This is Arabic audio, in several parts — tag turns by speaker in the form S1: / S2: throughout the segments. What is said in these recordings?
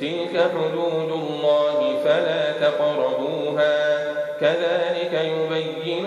S1: تلك حدود الله فلا تقربوها كذلك يبين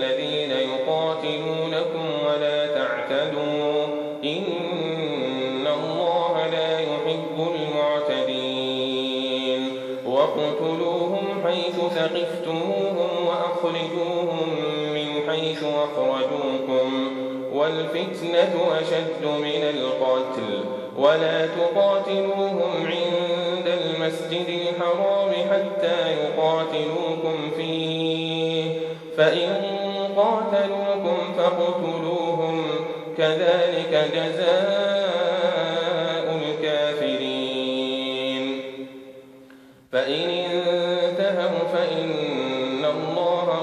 S1: وأخرجوهم من حيث أخرجوكم والفتنة أشد من القتل ولا تقاتلوهم عند المسجد الحرام حتى يقاتلوكم فيه فإن قاتلوكم فاقتلوهم كذلك جزاء الكافرين فإن انتهوا فإن الله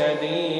S1: واعلموا